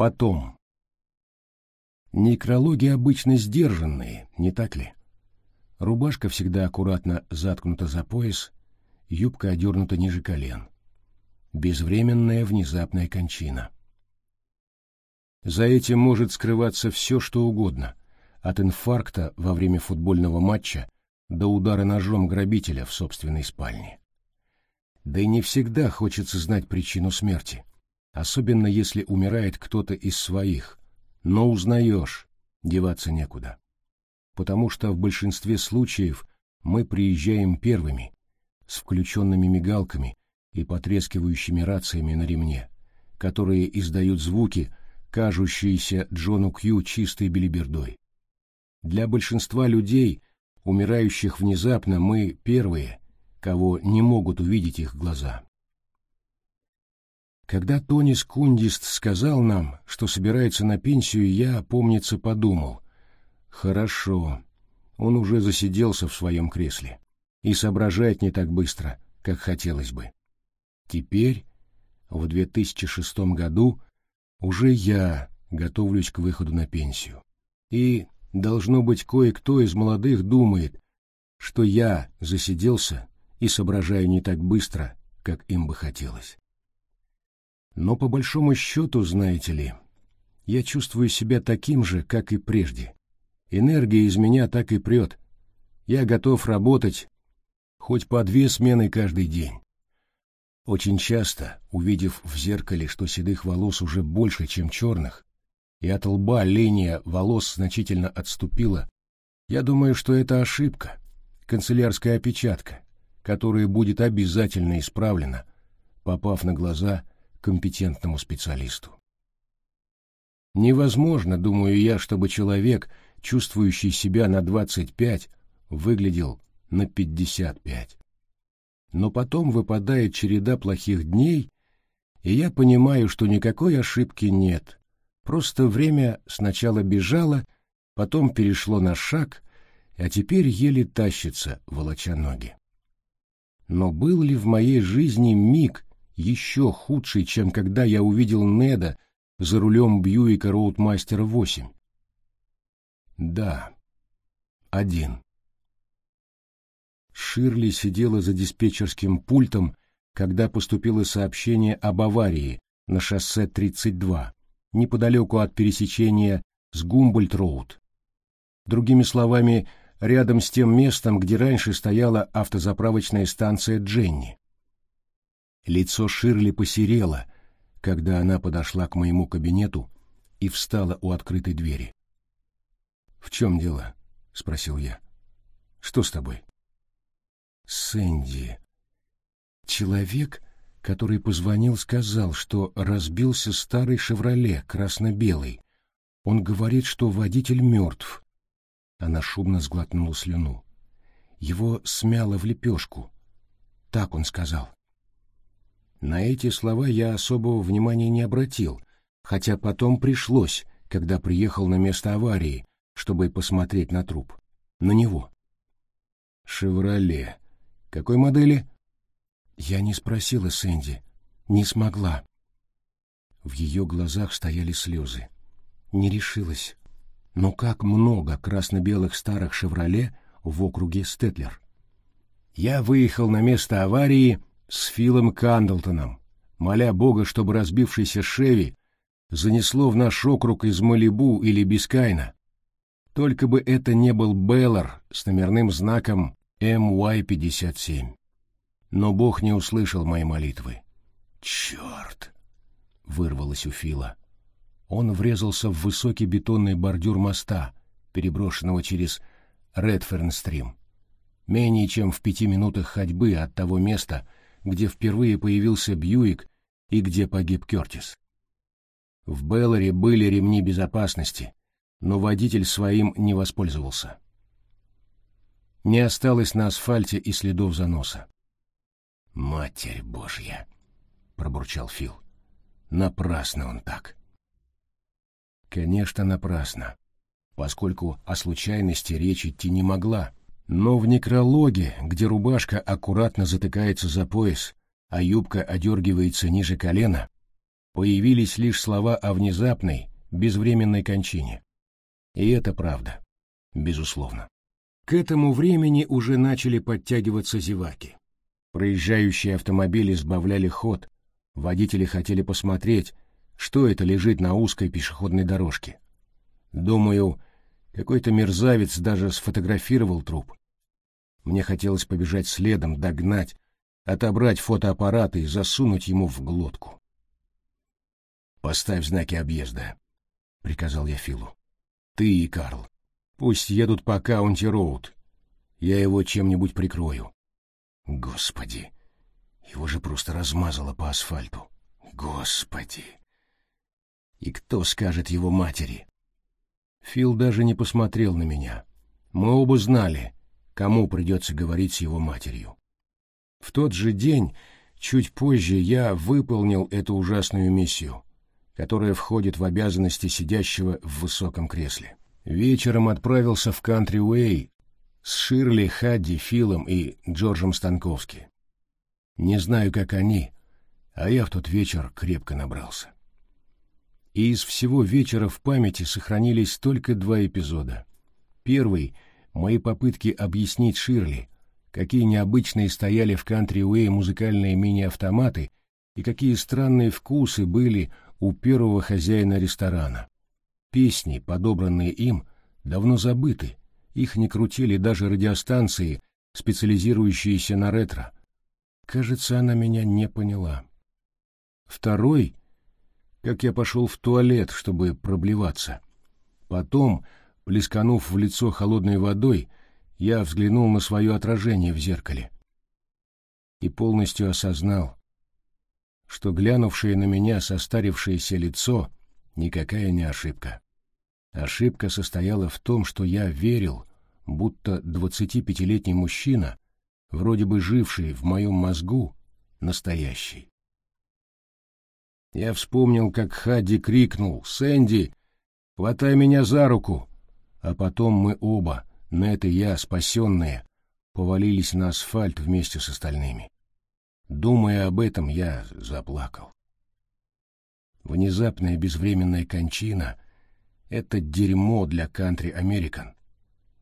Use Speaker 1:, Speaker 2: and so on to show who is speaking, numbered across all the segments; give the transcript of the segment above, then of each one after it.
Speaker 1: Потом. Некрологи обычно сдержанные, не так ли? Рубашка всегда аккуратно заткнута за пояс, юбка одернута ниже колен. Безвременная внезапная кончина. За этим может скрываться все, что угодно, от инфаркта во время футбольного матча до удара ножом грабителя в собственной спальне. Да и не всегда хочется знать причину смерти, особенно если умирает кто-то из своих, но узнаешь, деваться некуда. Потому что в большинстве случаев мы приезжаем первыми, с включенными мигалками и потрескивающими рациями на ремне, которые издают звуки, кажущиеся Джону Кью чистой белибердой. Для большинства людей, умирающих внезапно, мы первые, кого не могут увидеть их глаза. Когда Тони Скундист сказал нам, что собирается на пенсию, я, помнится, подумал, хорошо, он уже засиделся в своем кресле и соображает не так быстро, как хотелось бы. Теперь, в 2006 году, уже я готовлюсь к выходу на пенсию. И, должно быть, кое-кто из молодых думает, что я засиделся и соображаю не так быстро, как им бы хотелось. Но по большому счету, знаете ли, я чувствую себя таким же, как и прежде. Энергия из меня так и прет. Я готов работать хоть по две смены каждый день. Очень часто, увидев в зеркале, что седых волос уже больше, чем черных, и от лба линия волос значительно отступила, я думаю, что это ошибка, канцелярская опечатка, которая будет обязательно исправлена, попав на глаза компетентному специалисту. Невозможно, думаю я, чтобы человек, чувствующий себя на 25, выглядел на 55 но потом выпадает череда плохих дней, и я понимаю, что никакой ошибки нет. Просто время сначала бежало, потом перешло на шаг, а теперь еле тащится, волоча ноги. Но был ли в моей жизни миг еще худший, чем когда я увидел Неда за рулем Бьюика Роудмастера 8? Да, один. Ширли сидела за диспетчерским пультом, когда поступило сообщение об аварии на шоссе 32, неподалеку от пересечения с Гумбольд-Роуд. Другими словами, рядом с тем местом, где раньше стояла автозаправочная станция Дженни. Лицо Ширли посерело, когда она подошла к моему кабинету и встала у открытой двери. «В чем дело?» — спросил я. «Что с тобой?» Сэнди. Человек, который позвонил, сказал, что разбился старый «Шевроле» красно-белый. Он говорит, что водитель мертв. Она шумно сглотнула слюну. Его смяло в лепешку. Так он сказал. На эти слова я особого внимания не обратил, хотя потом пришлось, когда приехал на место аварии, чтобы посмотреть на труп. На него. «Шевроле», какой модели? Я не спросила Сэнди. Не смогла. В ее глазах стояли слезы. Не решилась. Но как много красно-белых старых «Шевроле» в округе Стетлер. Я выехал на место аварии с Филом Кандлтоном, моля Бога, чтобы разбившийся «Шеви» занесло в наш округ из Малибу или Бискайна. Только бы это не был Бел-Эйр с номерным знаком MY-57. Но Бог не услышал моей молитвы. «Черт!» — вырвалось у Фила. Он врезался в высокий бетонный бордюр моста, переброшенного через Редферн-Стрим, менее чем в пяти минутах ходьбы от того места, где впервые появился Бьюик и где погиб Кертис. В Белларе были ремни безопасности, но водитель своим не воспользовался. Не осталось на асфальте и следов заноса. «Матерь Божья!» — пробурчал Фил. «Напрасно он так». Конечно, напрасно, поскольку о случайности речь идти не могла. Но в некрологе, где рубашка аккуратно затыкается за пояс, а юбка одергивается ниже колена, появились лишь слова о внезапной, безвременной кончине. И это правда, безусловно. К этому времени уже начали подтягиваться зеваки. Проезжающие автомобили сбавляли ход, водители хотели посмотреть, что это лежит на узкой пешеходной дорожке. Думаю, какой-то мерзавец даже сфотографировал труп. Мне хотелось побежать следом, догнать, отобрать фотоаппарат и засунуть ему в глотку. «Поставь знаки объезда», — приказал я Филу. «Ты и Карл. Пусть едут по Каунти-Роуд. Я его чем-нибудь прикрою». Господи! Его же просто размазало по асфальту. Господи! И кто скажет его матери? Фил даже не посмотрел на меня. Мы оба знали, кому придется говорить с его матерью. В тот же день, чуть позже, я выполнил эту ужасную миссию, которая входит в обязанности сидящего в высоком кресле. Вечером отправился в Кантри-Уэй с Ширли, Хадди, Филом и Джорджем Станковски. Не знаю, как они, а я в тот вечер крепко набрался. И из всего вечера в памяти сохранились только два эпизода. Первый — мои попытки объяснить Ширли, какие необычные стояли в кантри-уэй музыкальные мини-автоматы и какие странные вкусы были у первого хозяина ресторана. Песни, подобранные им, давно забыты, их не крутили даже радиостанции, специализирующиеся на ретро. Кажется, она меня не поняла. Второй, как я пошел в туалет, чтобы проблеваться. Потом, плесканув в лицо холодной водой, я взглянул на свое отражение в зеркале и полностью осознал, что глянувшее на меня состарившееся лицо никакая не ошибка. Ошибка состояла в том, что я верил, будто двадцатипятилетний мужчина, вроде бы живший в моем мозгу, настоящий. Я вспомнил, как Хадди крикнул «Сэнди, хватай меня за руку!» А потом мы оба, Нет и я, спасенные, повалились на асфальт вместе с остальными. Думая об этом, я заплакал. Внезапная безвременная кончина — это дерьмо для кантри-американ.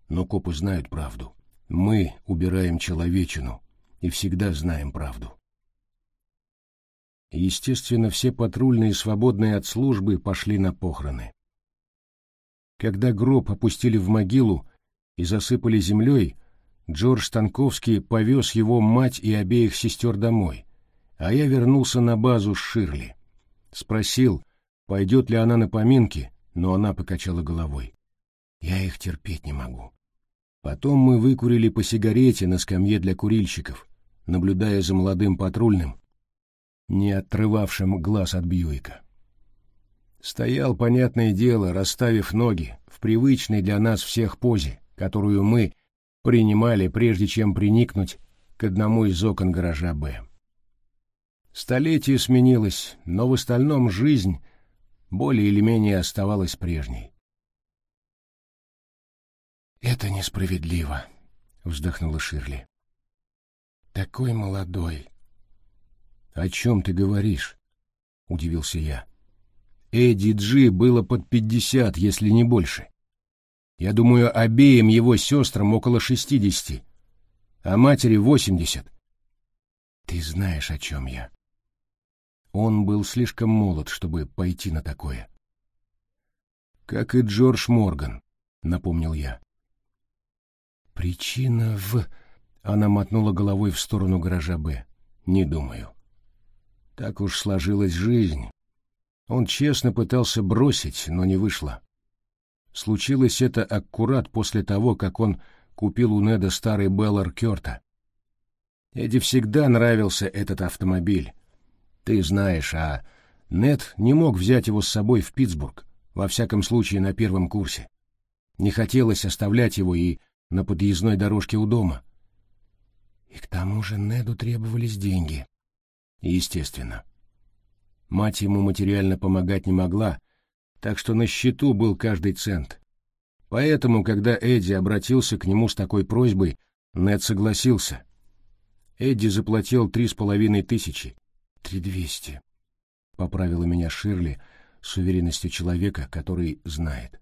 Speaker 1: Но копы знают правду. Мы убираем человечину и всегда знаем правду. Естественно, все патрульные, свободные от службы, пошли на похороны. Когда гроб опустили в могилу и засыпали землей, Джордж Станковский повез его мать и обеих сестер домой, а я вернулся на базу с Ширли. Спросил, пойдет ли она на поминки, но она покачала головой. «Я их терпеть не могу». Потом мы выкурили по сигарете на скамье для курильщиков, наблюдая за молодым патрульным, не отрывавшим глаз от Бьюика. Стоял, понятное дело, расставив ноги в привычной для нас всех позе, которую мы принимали, прежде чем приникнуть к одному из окон гаража «Б». Столетие сменилось, но в остальном жизнь более или менее оставалась прежней. «Это несправедливо», — вздохнула Ширли. «Такой молодой». «О чем ты говоришь?» — удивился я. «Эдди Джи было под пятьдесят, если не больше. Я думаю, обеим его сестрам около шестидесяти, а матери восемьдесят». «Ты знаешь, о чем я», он был слишком молод, чтобы пойти на такое. «Как и Джордж Морган», — напомнил я. «Причина в...» — она мотнула головой в сторону гаража «Б». «Не думаю. Так уж сложилась жизнь. Он честно пытался бросить, но не вышло. Случилось это аккурат после того, как он купил у Неда старый Беллар Кёрта. Эдди всегда нравился этот автомобиль, ты знаешь, а Нет не мог взять его с собой в Питтсбург, во всяком случае на первом курсе. Не хотелось оставлять его и на подъездной дорожке у дома. И к тому же Неду требовались деньги. Естественно. Мать ему материально помогать не могла, так что на счету был каждый цент. Поэтому, когда Эдди обратился к нему с такой просьбой, Нед согласился. Эдди заплатил три с половиной тысячи, Три двести. поправила меня Ширли с уверенностью человека, который знает.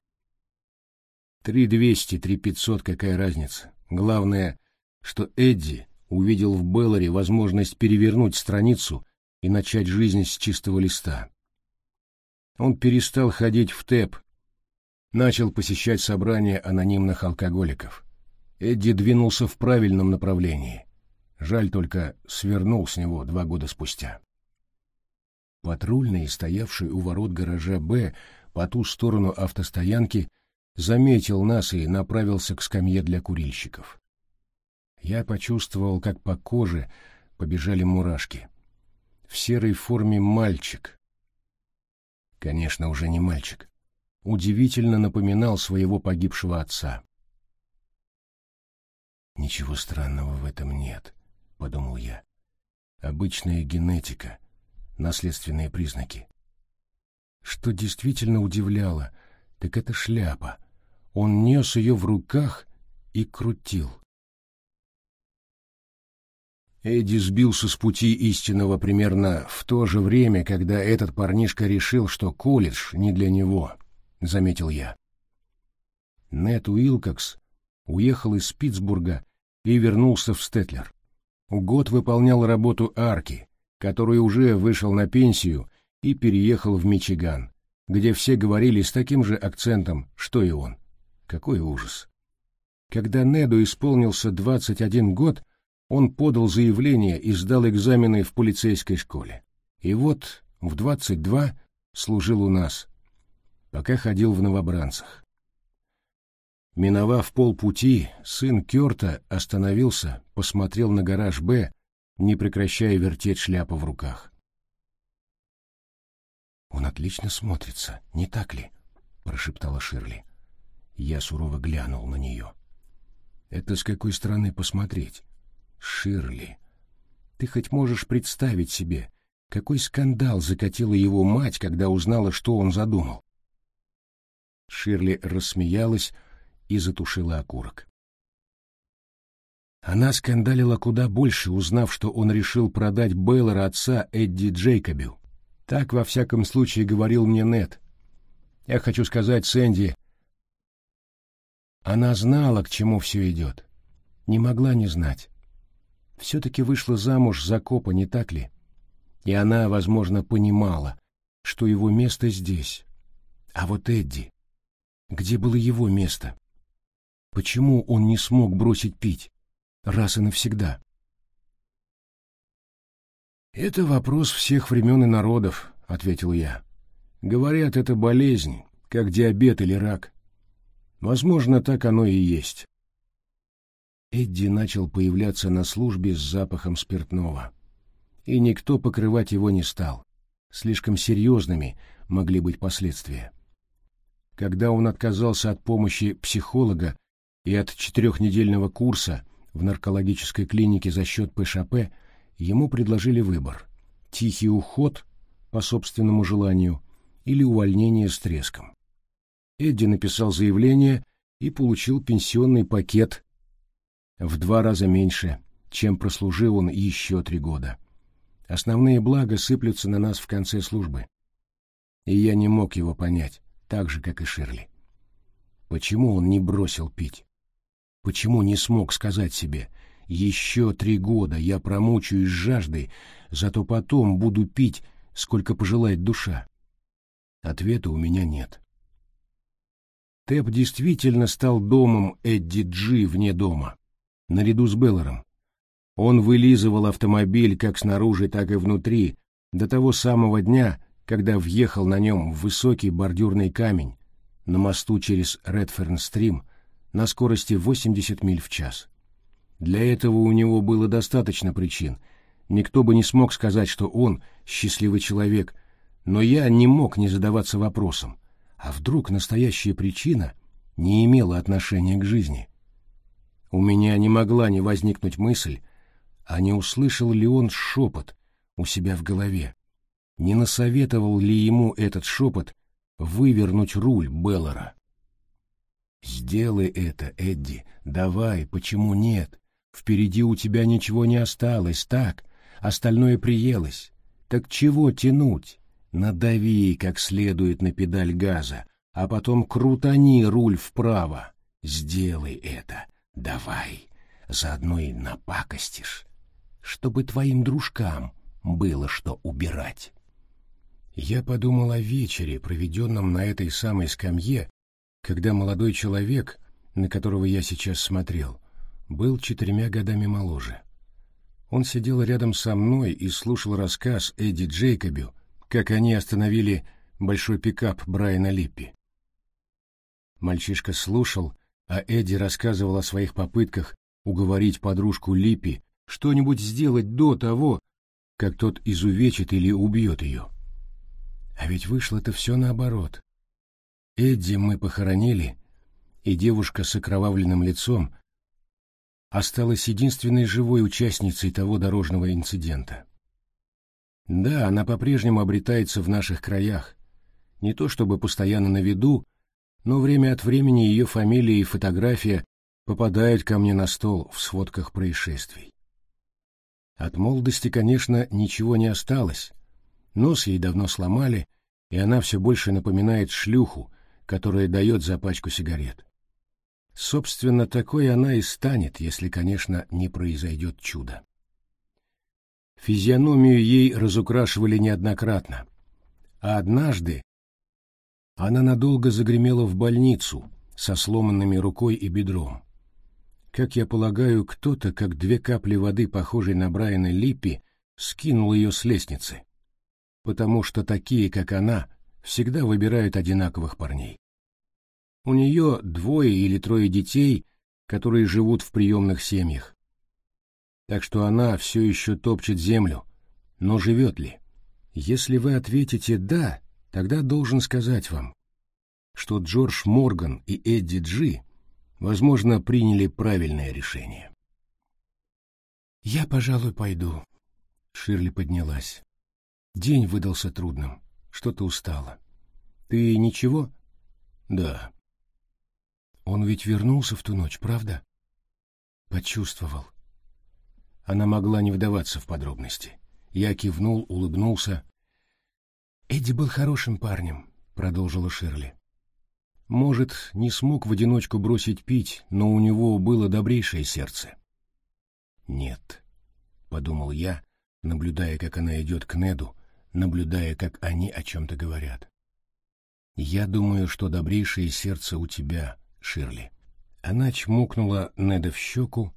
Speaker 1: Три двести, три пятьсот, какая разница? Главное, что Эдди увидел в Белларе возможность перевернуть страницу и начать жизнь с чистого листа. Он перестал ходить в ТЭП, начал посещать собрания анонимных алкоголиков. Эдди двинулся в правильном направлении. Жаль только, свернул с него два года спустя. Патрульный, стоявший у ворот гаража «Б» по ту сторону автостоянки, заметил нас и направился к скамье для курильщиков. Я почувствовал, как по коже побежали мурашки. В серой форме мальчик. Конечно, уже не мальчик. Удивительно напоминал своего погибшего отца. «Ничего странного в этом нет», — подумал я. «Обычная генетика, наследственные признаки». Что действительно удивляло, так это шляпа. Он нес ее в руках и крутил. Эдди сбился с пути истинного примерно в то же время, когда этот парнишка решил, что колледж не для него, — заметил я. Нет Уилкокс уехал из Питтсбурга и вернулся в Стетлер. Год выполнял работу арки, который уже вышел на пенсию и переехал в Мичиган, где все говорили с таким же акцентом, что и он. Какой ужас! Когда Неду исполнился 21 год, он подал заявление и сдал экзамены в полицейской школе. И вот в 22 служил у нас, пока ходил в новобранцах. Миновав полпути, сын Кёрта остановился, посмотрел на гараж «Б», не прекращая вертеть шляпу в руках. «Он отлично смотрится, не так ли?» — прошептала Ширли. Я сурово глянул на нее. «Это с какой стороны посмотреть?» «Ширли, ты хоть можешь представить себе, какой скандал закатила его мать, когда узнала, что он задумал?» Ширли рассмеялась, и затушила окурок. Она скандалила куда больше, узнав, что он решил продать Бейлора отца Эдди Джейкобю. Так, во всяком случае, говорил мне Нет. Я хочу сказать Сэнди, она знала, к чему все идет. Не могла не знать. Все-таки вышла замуж за копа, не так ли? И она, возможно, понимала, что его место здесь. А вот Эдди... Где было его место? Почему он не смог бросить пить? Раз и навсегда. «Это вопрос всех времен и народов», — ответил я. «Говорят, это болезнь, как диабет или рак. Возможно, так оно и есть». Эдди начал появляться на службе с запахом спиртного. И никто покрывать его не стал. Слишком серьезными могли быть последствия. Когда он отказался от помощи психолога и от четырехнедельного курса в наркологической клинике за счет ПШП ему предложили выбор – тихий уход по собственному желанию или увольнение с треском. Эдди написал заявление и получил пенсионный пакет в два раза меньше, чем прослужил он еще три года. Основные блага сыплются на нас в конце службы. И я не мог его понять, так же, как и Ширли. Почему он не бросил пить? Почему не смог сказать себе «Еще три года я промучаюсь жаждой, зато потом буду пить, сколько пожелает душа»? Ответа у меня нет. Тэп действительно стал домом Эдди Джи вне дома, наряду с Беллором. Он вылизывал автомобиль как снаружи, так и внутри, до того самого дня, когда въехал на нем в высокий бордюрный камень на мосту через Редферн-стрим — на скорости 80 миль в час. Для этого у него было достаточно причин. Никто бы не смог сказать, что он счастливый человек, но я не мог не задаваться вопросом, а вдруг настоящая причина не имела отношения к жизни? У меня не могла не возникнуть мысль, а не услышал ли он шепот у себя в голове? Не насоветовал ли ему этот шепот вывернуть руль Беллора? Сделай это, Эдди. Давай, почему нет? Впереди у тебя ничего не осталось, так? Остальное приелось. Так чего тянуть? Надави как следует на педаль газа, а потом крутани руль вправо. Сделай это. Давай. Заодно и напакостишь. Чтобы твоим дружкам было что убирать. Я подумал о вечере, проведенном на этой самой скамье, когда молодой человек, на которого я сейчас смотрел, был четырьмя годами моложе. Он сидел рядом со мной и слушал рассказ Эдди Джейкобю, как они остановили большой пикап Брайана Липпи. Мальчишка слушал, а Эдди рассказывал о своих попытках уговорить подружку Липпи что-нибудь сделать до того, как тот изувечит или убьет ее. А ведь вышло это все наоборот. Эдди мы похоронили, и девушка с окровавленным лицом осталась единственной живой участницей того дорожного инцидента. Да, она по-прежнему обретается в наших краях. Не то чтобы постоянно на виду, но время от времени ее фамилия и фотография попадают ко мне на стол в сводках происшествий. От молодости, конечно, ничего не осталось. Нос ей давно сломали, и она все больше напоминает шлюху, которая дает за пачку сигарет. Собственно, такой она и станет, если, конечно, не произойдет чудо. Физиономию ей разукрашивали неоднократно, а однажды она надолго загремела в больницу со сломанными рукой и бедром. Как я полагаю, кто-то, как две капли воды, похожей на Брайана Липпи, скинул ее с лестницы, потому что такие, как она, всегда выбирают одинаковых парней. У нее двое или трое детей, которые живут в приемных семьях. Так что она все еще топчет землю. Но живет ли? Если вы ответите «да», тогда должен сказать вам, что Джордж Морган и Эдди Джи, возможно, приняли правильное решение. «Я, пожалуй, пойду», — Ширли поднялась. День выдался трудным, что-то устала. «Ты ничего?» «Да». «Он ведь вернулся в ту ночь, правда?» «Почувствовал. Она могла не вдаваться в подробности. Я кивнул, улыбнулся. «Эдди был хорошим парнем», — продолжила Ширли. «Может, не смог в одиночку бросить пить, но у него было добрейшее сердце». «Нет», — подумал я, наблюдая, как она идет к Неду, наблюдая, как они о чем-то говорят. «Я думаю, что добрейшее сердце у тебя, Ширли». Она чмокнула Неда в щеку,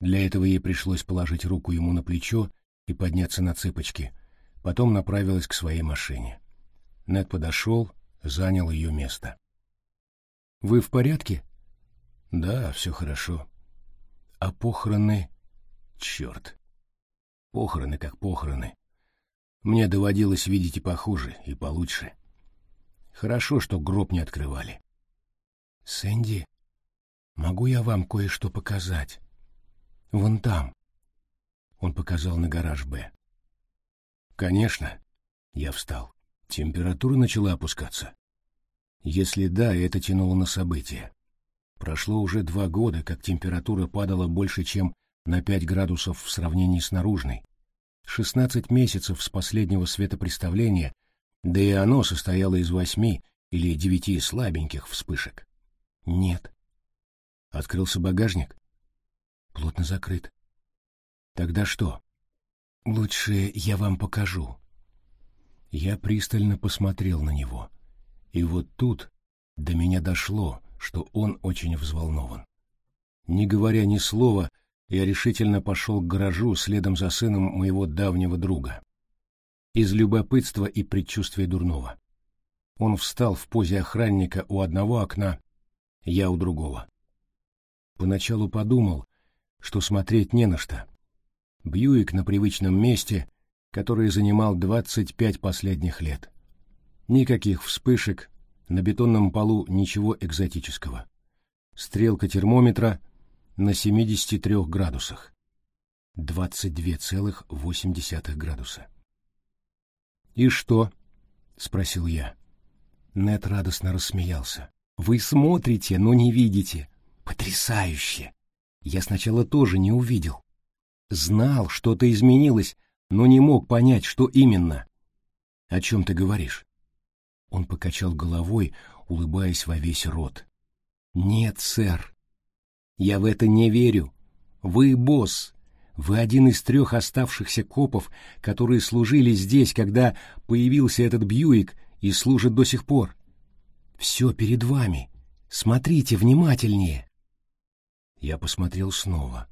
Speaker 1: для этого ей пришлось положить руку ему на плечо и подняться на цыпочки. Потом направилась к своей машине. Нед подошел, занял ее место. «Вы в порядке?» «Да, все хорошо». «А похороны...» «Черт! Похороны как похороны. Мне доводилось видеть и похуже, и получше. Хорошо, что гроб не открывали». «Сэнди, могу я вам кое-что показать?» Вон там. Он показал на гараж «Б». Конечно. Я встал. Температура начала опускаться. Если да, это тянуло на события. Прошло уже два года, как температура падала больше, чем на 5 градусов в сравнении с наружной. 16 месяцев с последнего светопреставления, да и оно состояло из восьми или девяти слабеньких вспышек. Нет. Открылся багажник? плотно закрыт. Тогда что? Лучше я вам покажу. Я пристально посмотрел на него. И вот тут до меня дошло, что он очень взволнован. Не говоря ни слова, я решительно пошел к гаражу следом за сыном моего давнего друга. Из любопытства и предчувствия дурного. Он встал в позе охранника у одного окна, я у другого. Поначалу подумал, что смотреть не на что. Бьюик на привычном месте, который занимал 25 последних лет. Никаких вспышек, на бетонном полу ничего экзотического. Стрелка термометра на 73 градусах. 22,8 градуса. «И что?» — спросил я. Нет радостно рассмеялся. «Вы смотрите, но не видите. Потрясающе! Я сначала тоже не увидел. Знал, что-то изменилось, но не мог понять, что именно. О чем ты говоришь? Он покачал головой, улыбаясь во весь рот. Нет, сэр. Я в это не верю. Вы босс. Вы один из трех оставшихся копов, которые служили здесь, когда появился этот Бьюик и служит до сих пор. Все перед вами. Смотрите внимательнее. Я посмотрел снова,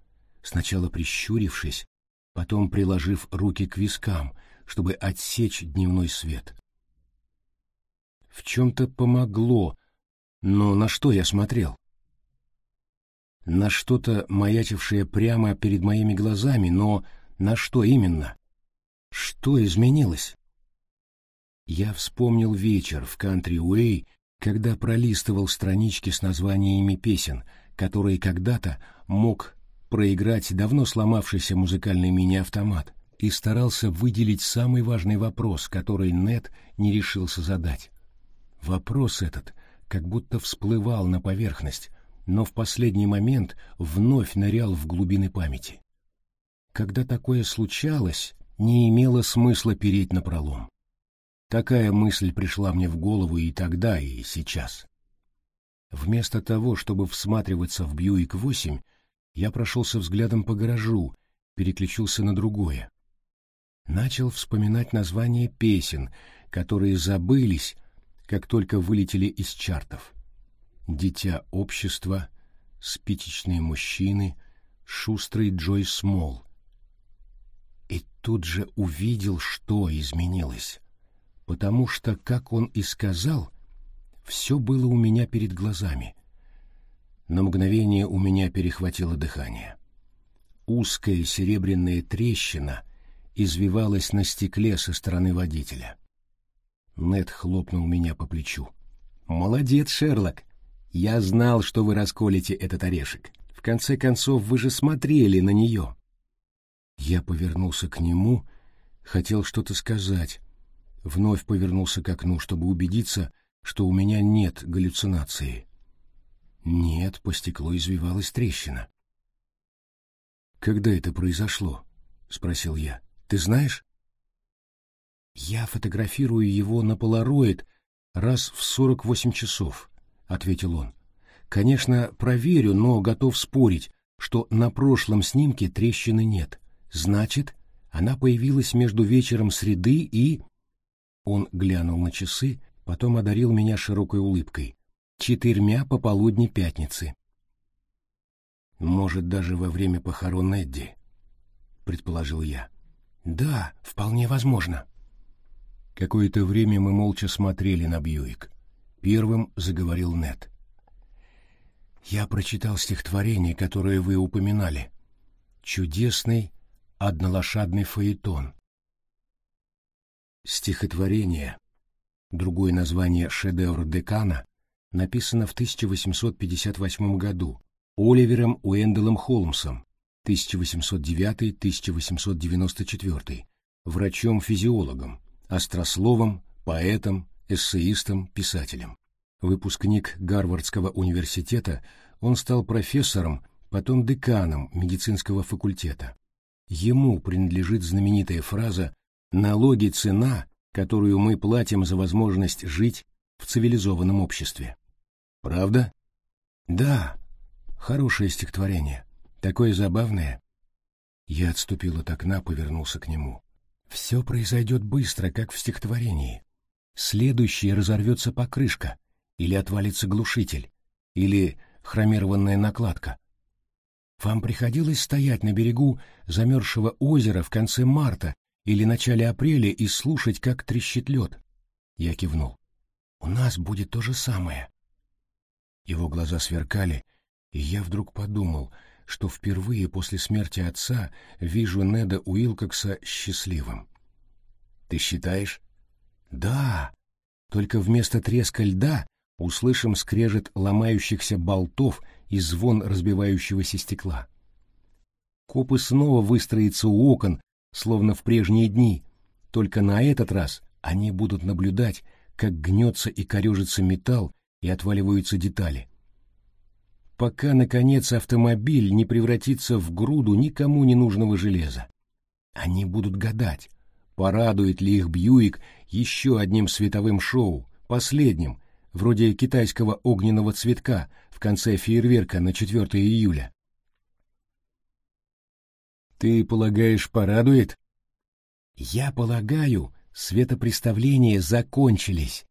Speaker 1: сначала прищурившись, потом приложив руки к вискам, чтобы отсечь дневной свет. В чем-то помогло, но на что я смотрел? На что-то маячившее прямо перед моими глазами, но на что именно? Что изменилось? Я вспомнил вечер в Кантри-Уэй, когда пролистывал странички с названиями песен, которые когда-то мог проиграть давно сломавшийся музыкальный мини-автомат, и старался выделить самый важный вопрос, который Нет не решился задать. Вопрос этот как будто всплывал на поверхность, но в последний момент вновь нырял в глубины памяти. Когда такое случалось, не имело смысла переть на пролом. Такая мысль пришла мне в голову и тогда, и сейчас. Вместо того, чтобы всматриваться в Бьюик-8, я прошелся взглядом по гаражу, переключился на другое. Начал вспоминать названия песен, которые забылись, как только вылетели из чартов. «Дитя общества», «Спичечные мужчины», «Шустрый Джой Смол». И тут же увидел, что изменилось, потому что, как он и сказал, все было у меня перед глазами. На мгновение у меня перехватило дыхание. Узкая серебряная трещина извивалась на стекле со стороны водителя. Нед хлопнул меня по плечу. «Молодец, Шерлок! Я знал, что вы расколете этот орешек. В конце концов, вы же смотрели на нее!» Я повернулся к нему, хотел что-то сказать. Вновь повернулся к окну, чтобы убедиться, что у меня нет галлюцинации. Нет, по стеклу извивалась трещина. «Когда это произошло?» — спросил я. «Ты знаешь?» «Я фотографирую его на полароид раз в сорок восемь часов», — ответил он. «Конечно, проверю, но готов спорить, что на прошлом снимке трещины нет. Значит, она появилась между вечером среды и...» Он глянул на часы, потом одарил меня широкой улыбкой. «Четырьмя пополудни пятницы». «Может, даже во время похорон Эдди», — предположил я. «Да, вполне возможно». Какое-то время мы молча смотрели на Бьюик. Первым заговорил Нет. «Я прочитал стихотворение, которое вы упоминали. Чудесный однолошадный фаэтон». Стихотворение, другое название «Шедевр Декана», написано в 1858 году Оливером Уэнделом Холмсом, 1809-1894, врачом-физиологом, острословом, поэтом, эссеистом, писателем. Выпускник Гарвардского университета, он стал профессором, потом деканом медицинского факультета. Ему принадлежит знаменитая фраза «налоги – цена, которую мы платим за возможность жить в цивилизованном обществе». Правда? Да, хорошее стихотворение, такое забавное. Я отступил от окна, повернулся к нему. Все произойдет быстро, как в стихотворении. Следующее разорвется покрышка, или отвалится глушитель, или хромированная накладка. Вам приходилось стоять на берегу замерзшего озера в конце марта или начале апреля и слушать, как трещит лед? Я кивнул. У нас будет то же самое. Его глаза сверкали, и я вдруг подумал — что впервые после смерти отца вижу Неда Уилкокса счастливым. «Ты считаешь?» «Да, только вместо треска льда услышим скрежет ломающихся болтов и звон разбивающегося стекла. Копы снова выстроятся у окон, словно в прежние дни, только на этот раз они будут наблюдать, как гнется и корежится металл и отваливаются детали пока, наконец, автомобиль не превратится в груду никому не нужного железа. Они будут гадать, порадует ли их Бьюик еще одним световым шоу, последним, вроде китайского огненного цветка в конце фейерверка на 4 июля. Ты полагаешь, порадует? Я полагаю, светопреставления закончились.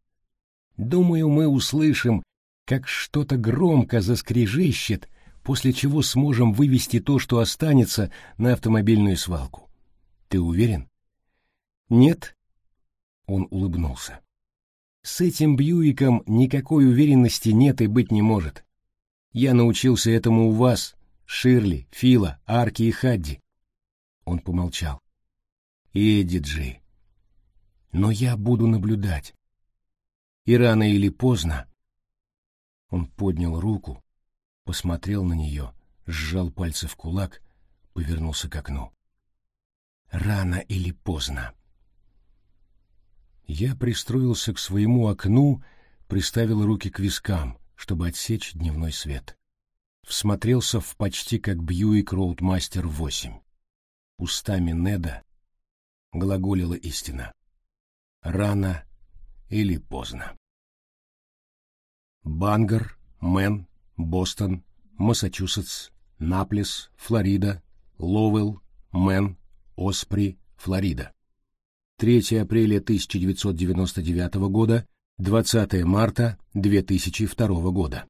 Speaker 1: Думаю, мы услышим, как что-то громко заскрежещет, после чего сможем вывести то, что останется, на автомобильную свалку. Ты уверен? Нет. Он улыбнулся. С этим Бьюиком никакой уверенности нет и быть не может. Я научился этому у вас, Ширли, Фила, Арки и Хадди. Он помолчал. Эдди Джи. Но я буду наблюдать. И рано или поздно... Он поднял руку, посмотрел на нее, сжал пальцы в кулак, повернулся к окну. Рано или поздно. Я пристроился к своему окну, приставил руки к вискам, чтобы отсечь дневной свет. Всмотрелся в почти как Бьюик Роудмастер 8. Устами Неда глаголила истина. Рано или поздно. Бангор, Мэн, Бостон, Массачусетс, Нейплс, Флорида, Ловелл, Мэн, Оспри, Флорида. 3 апреля 1999 года, 20 марта 2002 года.